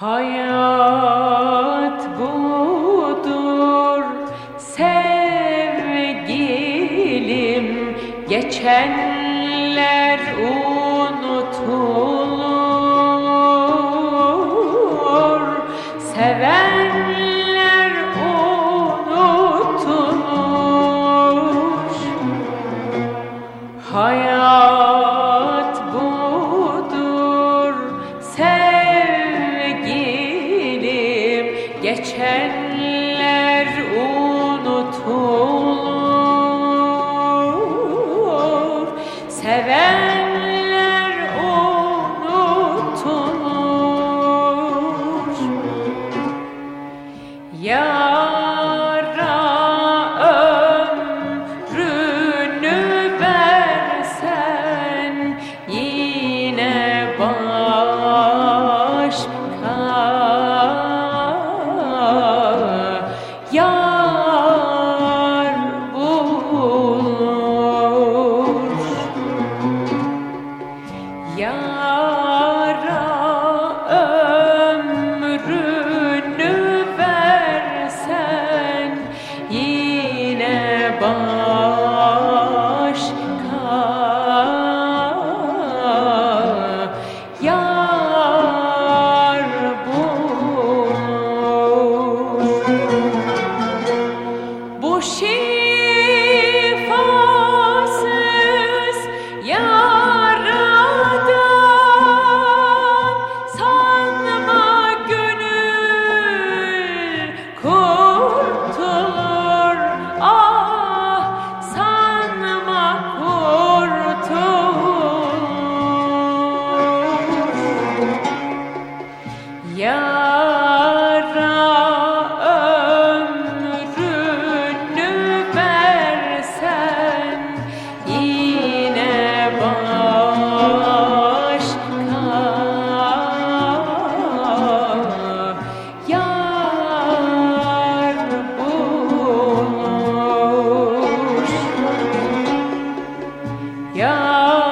Hayat budur sevgilim. Geçenler unutulur seven Geçenler unutulur Sevenler unutulur. Yar bye. 骄